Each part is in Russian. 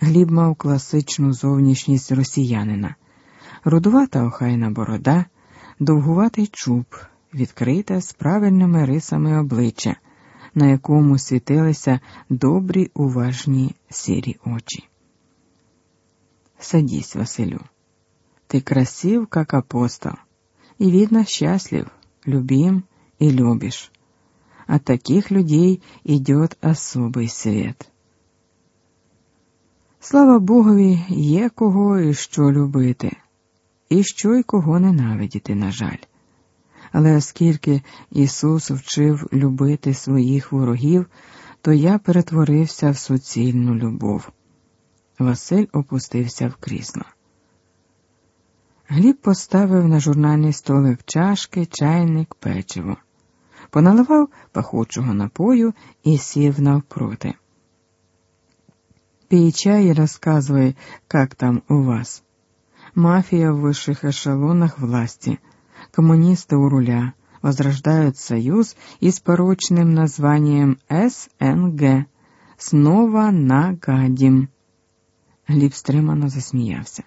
Гліб мав класичну зовнішність росіянина, рудувата охайна борода, довгуватий чуб, відкрите з правильними рисами обличчя, на якому світилися добрі уважні сірі очі. Садись, Василю, ты красив, как апостол, и видно счастлив, любим и любишь. От таких людей идет особый свет. Слава Богові, є кого і що любити, і що й кого ненавидіти, на жаль. Але оскільки Ісус вчив любити своїх ворогів, то я перетворився в суцільну любов. Василь опустився в крісло. Гліб поставив на журнальний столик чашки, чайник, печиво, поналивав пахучого напою і сів навпроти. Пей чай и рассказывай, как там у вас. Мафия в высших эшелонах власти, коммунисты у руля, возрождают союз и с порочным названием СНГ. Снова нагадим. Гліб стримано засміявся.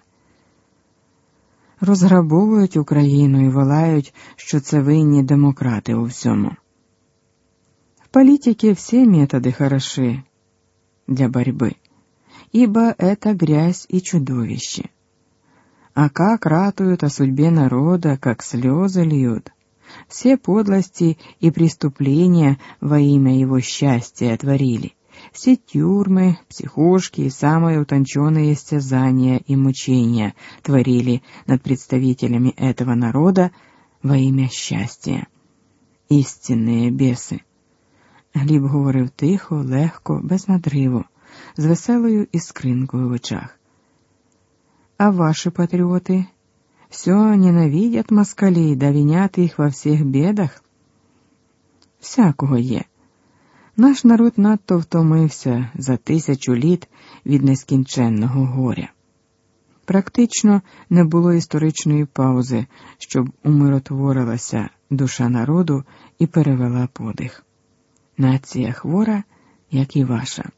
Розграбовують Україну і волають, що це винні демократи у всьому. В политике все методы хороши для борьбы ибо это грязь и чудовище. А как ратуют о судьбе народа, как слезы льют. Все подлости и преступления во имя его счастья творили. Все тюрьмы, психушки и самые утонченные истязания и мучения творили над представителями этого народа во имя счастья. Істинні беси. Гліб говорив тихо, легко, без надриву З веселою іскринкою в очах. А ваши патриоты все ненавидят москалей да винят их во всех бедах? Всякого є. Наш народ надто втомився за тисячу літ від нескінченного горя. Практично не було історичної паузи, щоб умиротворилася душа народу і перевела подих. Нація хвора, як і ваша.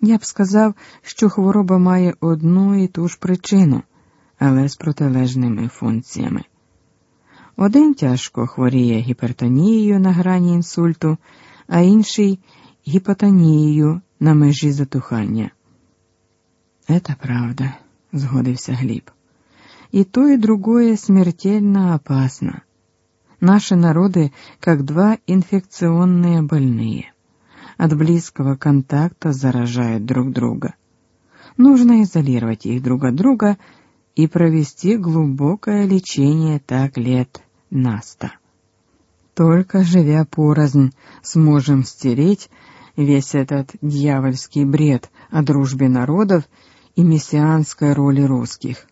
Я б сказав, що хвороба має одну і ту ж причину, але з протилежними функціями. Один тяжко хворіє гіпертонією на грані інсульту, а інший гіпотонією на межі затухання. Это правда, згодився Гліб. И то, и другое смертельно опасно. Наши народы как два инфекционные больные От близкого контакта заражают друг друга. Нужно изолировать их друг от друга и провести глубокое лечение так лет на сто. Только живя порознь, сможем стереть весь этот дьявольский бред о дружбе народов и мессианской роли русских.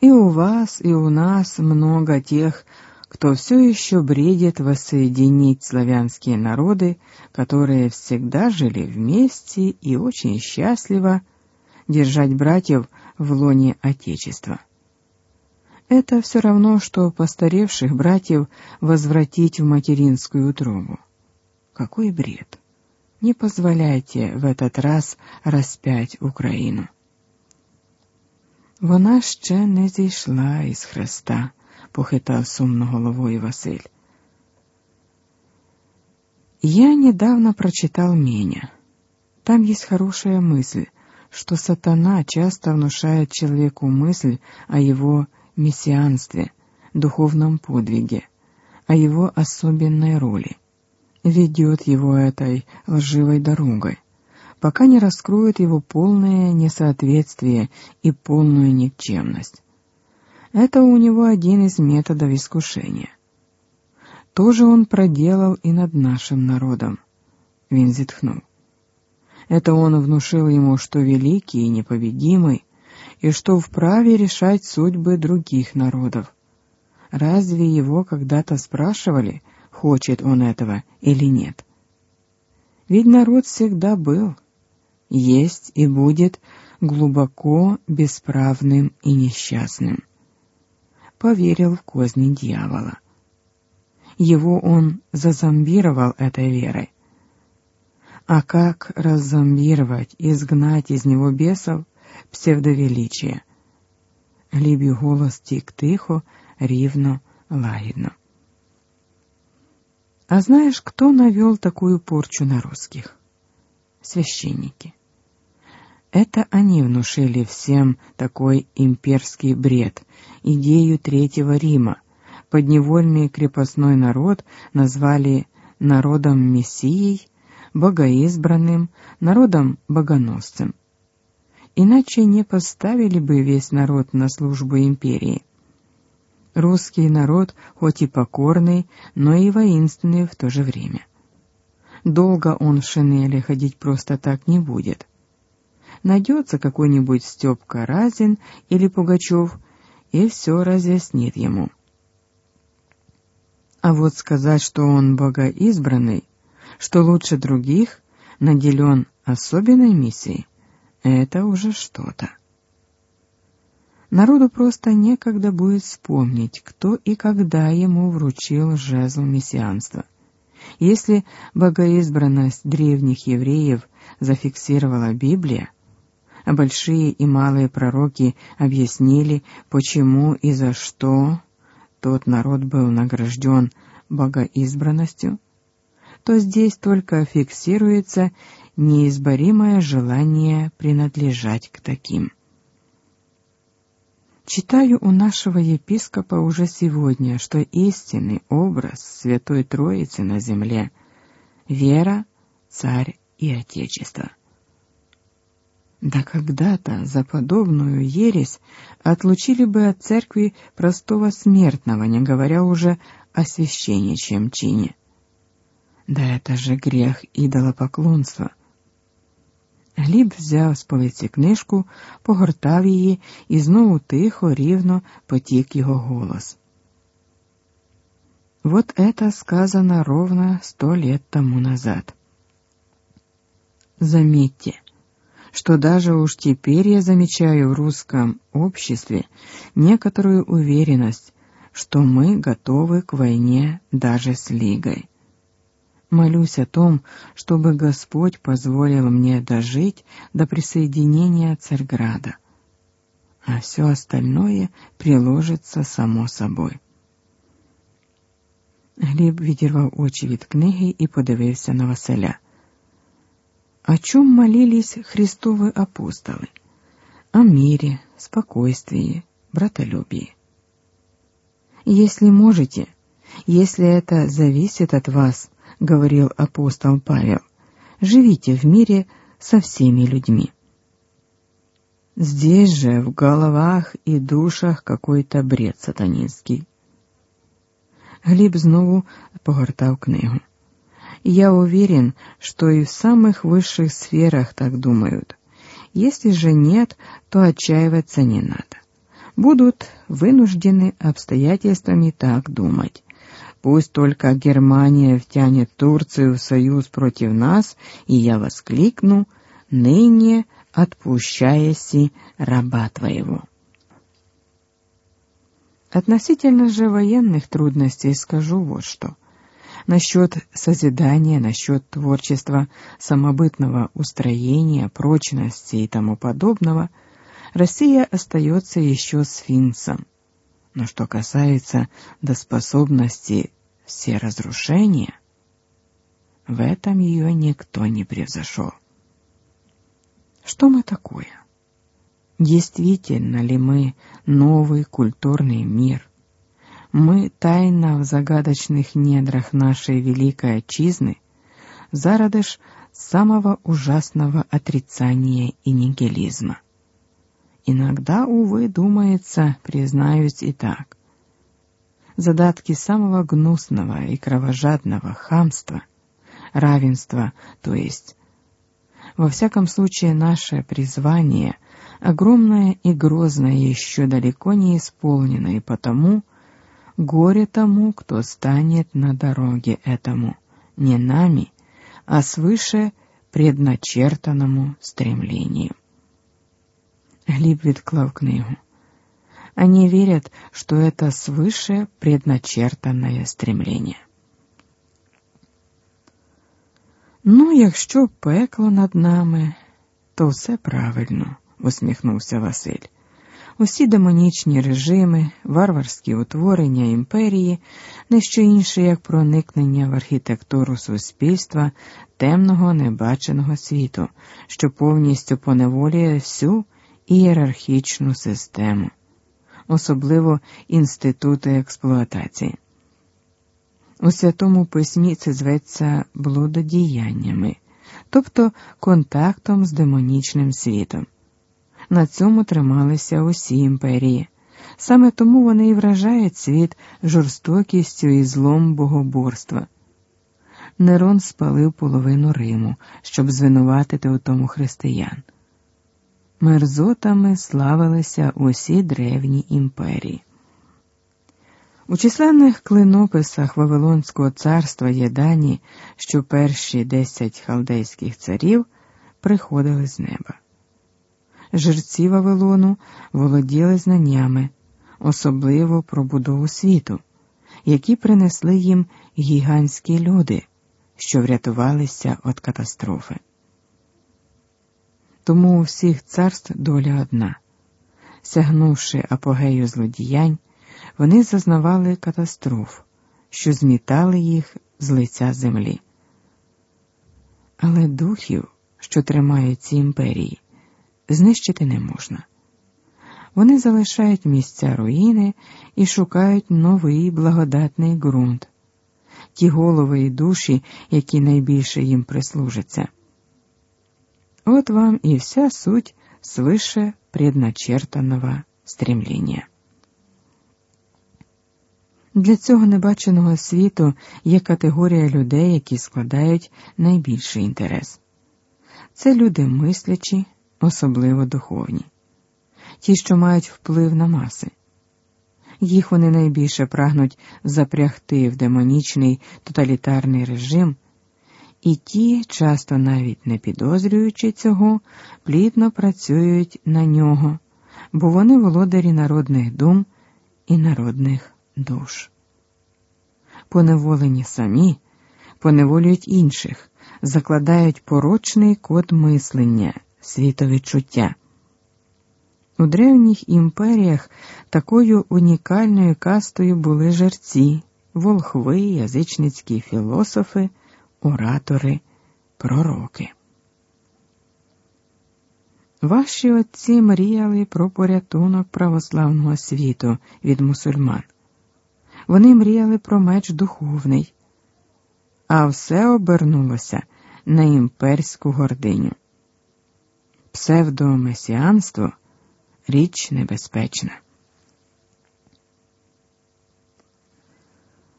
И у вас, и у нас много тех, кто все еще бредит воссоединить славянские народы, которые всегда жили вместе и очень счастливо держать братьев в лоне Отечества. Это все равно, что постаревших братьев возвратить в материнскую утробу. Какой бред! Не позволяйте в этот раз распять Україну. Вона ще не зійшла із Христа похитав сумно головой Василь. Я недавно прочитал Меня. Там есть хорошая мысль, что сатана часто внушает человеку мысль о его мессианстве, духовном подвиге, о его особенной роли. Ведет его этой лживой дорогой, пока не раскроет его полное несоответствие и полную никчемность. Это у него один из методов искушения. То же он проделал и над нашим народом. Вин зітхнув. Это он внушил ему, что великий и непобедимый, и что вправе решать судьбы других народов. Разве его когда-то спрашивали, хочет он этого или нет? Ведь народ всегда был, есть и будет глубоко бесправным и несчастным поверил в козни дьявола. Его он зазомбировал этой верой. а как раззомбировать, изгнать из него бесов псевдовеличия. Глібій голос тік тихо, рівно, лагідно. А знаешь, кто навел такую порчу на русских? Священники. Это они внушили всем такой имперский бред, идею Третьего Рима. Подневольный крепостной народ назвали народом Мессией, богоизбранным, народом богоносцем. Иначе не поставили бы весь народ на службу империи. Русский народ хоть и покорный, но и воинственный в то же время. Долго он в шинели ходить просто так не будет. Найдется какой-нибудь Степка Разин или Пугачев, и все разъяснит ему. А вот сказать, что он богоизбранный, что лучше других, наделен особенной миссией, это уже что-то. Народу просто некогда будет вспомнить, кто и когда ему вручил жезл мессианства. Если богоизбранность древних евреев зафиксировала Библия, большие и малые пророки объяснили, почему и за что тот народ был награжден богоизбранностью, то здесь только фиксируется неизборимое желание принадлежать к таким. Читаю у нашего епископа уже сегодня, что истинный образ Святой Троицы на земле — вера, царь и отечество. Да когда-то за подобную ересь отлучили бы от церкви простого смертного, не говоря уже о священничьем чине. Да это же грех идолопоклонства — Гліб взяв з полиці книжку, погортав її, і знову тихо, рівно потік його голос. Вот это сказано ровно сто лет тому назад. Заметьте, что даже уж теперь я замечаю в русском обществе некоторую уверенность, что мы готовы к войне даже с Лигой. Молюсь о том, чтобы Господь позволил мне дожить до присоединения Царьграда, а все остальное приложится само собой. Гліб відірвав очі від книги і подивився на Василя. О чем молились Христовы апостолы? О мире, спокойствии, братолюбии. Если можете, если это зависит от вас, — говорил апостол Павел, — живите в мире со всеми людьми. Здесь же в головах и душах какой-то бред сатанинский. Гліб знову погортав книгу. Я уверен, что и в самых высших сферах так думают. Если же нет, то отчаиваться не надо. Будут вынуждены обстоятельствами так думать. Пусть только Германия втянет Турцию в союз против нас, и я воскликну «Ныне отпущаяси раба твоего». Относительно же военных трудностей скажу вот что. Насчет созидания, насчет творчества, самобытного устроения, прочности и тому подобного Россия остается еще сфинксом. Но что касается до способности все разрушения, в этом ее никто не превзошел. Что мы такое? Действительно ли мы новый культурный мир? Мы тайно в загадочных недрах нашей великой отчизны, зародыш самого ужасного отрицания и нигилизма. Иногда, увы, думается, признаюсь и так. Задатки самого гнусного и кровожадного хамства, равенства, то есть. Во всяком случае, наше призвание, огромное и грозное, еще далеко не исполнено, и потому горе тому, кто станет на дороге этому, не нами, а свыше предначертанному стремлению. Гліб відклав книгу. Они верят, что это свыше предначертанное стремление. Ну, якщо пекло над нами, то все правильно, усміхнувся Василь. Усі демонічні режими, варварські утворення імперії, не що інше, як проникнення в архітектуру суспільства темного небаченого світу, що повністю поневолює всю ієрархічну систему, особливо інститути експлуатації. У святому письмі це зветься блудодіяннями, тобто контактом з демонічним світом. На цьому трималися усі імперії. Саме тому вони і вражають світ жорстокістю і злом богоборства. Нерон спалив половину Риму, щоб звинуватити у тому християн. Мерзотами славилися усі древні імперії. У численних клинописах Вавилонського царства є дані, що перші десять халдейських царів приходили з неба. Жерці Вавилону володіли знаннями, особливо про будову світу, які принесли їм гігантські люди, що врятувалися від катастрофи. Тому у всіх царств доля одна. Сягнувши апогею злодіянь, вони зазнавали катастроф, що змітали їх з лиця землі. Але духів, що тримають ці імперії, знищити не можна. Вони залишають місця руїни і шукають новий благодатний ґрунт, ті голови і душі, які найбільше їм прислужаться. От вам і вся суть свыше предначертаного стремління. Для цього небаченого світу є категорія людей, які складають найбільший інтерес. Це люди мислячі, особливо духовні, ті, що мають вплив на маси. Їх вони найбільше прагнуть запрягти в демонічний тоталітарний режим, і ті, часто навіть не підозрюючи цього, плідно працюють на нього, бо вони володарі народних дум і народних душ. Поневолені самі, поневолюють інших, закладають порочний код мислення, світовідчуття. У древніх імперіях такою унікальною кастою були жерці, волхви, язичницькі філософи, оратори, пророки. Ваші отці мріяли про порятунок православного світу від мусульман. Вони мріяли про меч духовний, а все обернулося на імперську гординю. Псевдомесіанство річ небезпечна.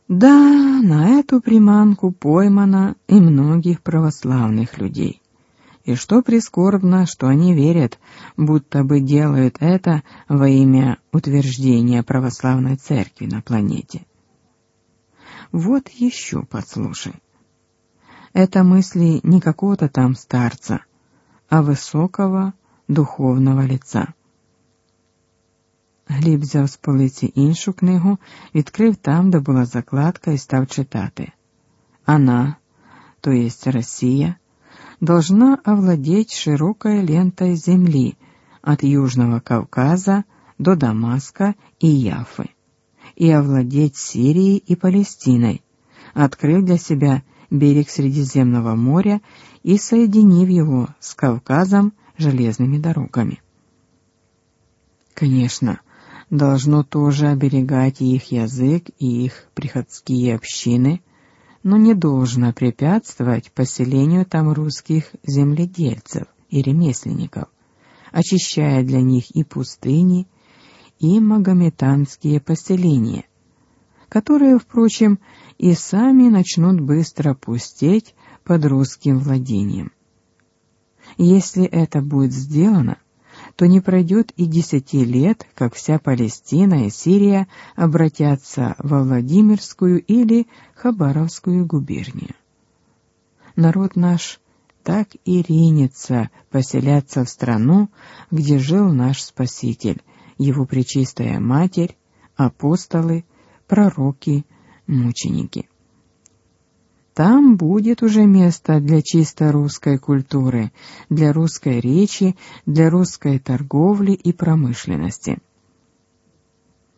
Да, на эту приманку поймано и многих православных людей. И что прискорбно, что они верят, будто бы делают это во имя утверждения православной церкви на планете. Вот еще послушай. Это мысли не какого-то там старца, а высокого духовного лица. Гліб взяв з полиці іншу книгу, відкрив там, де була закладка, і став читати. Она, то есть Россия, должна овладеть широкой лентой земли от Южного Кавказа до Дамаска и Яфы, и овладеть Сирией и Палестиной, открыв для себя берег Средиземного моря и соединив его с Кавказом железными дорогами. Конечно, должно тоже оберегать их язык и их приходские общины – но не должно препятствовать поселению там русских земледельцев и ремесленников, очищая для них и пустыни, и магометанские поселения, которые, впрочем, и сами начнут быстро пустеть под русским владением. Если это будет сделано, то не пройдет и десяти лет, как вся Палестина и Сирия обратятся во Владимирскую или Хабаровскую губернию. Народ наш так и ринется поселяться в страну, где жил наш Спаситель, его Пречистая Матерь, апостолы, пророки, мученики. Там будет уже место для чисто русской культуры, для русской речи, для русской торговли и промышленности.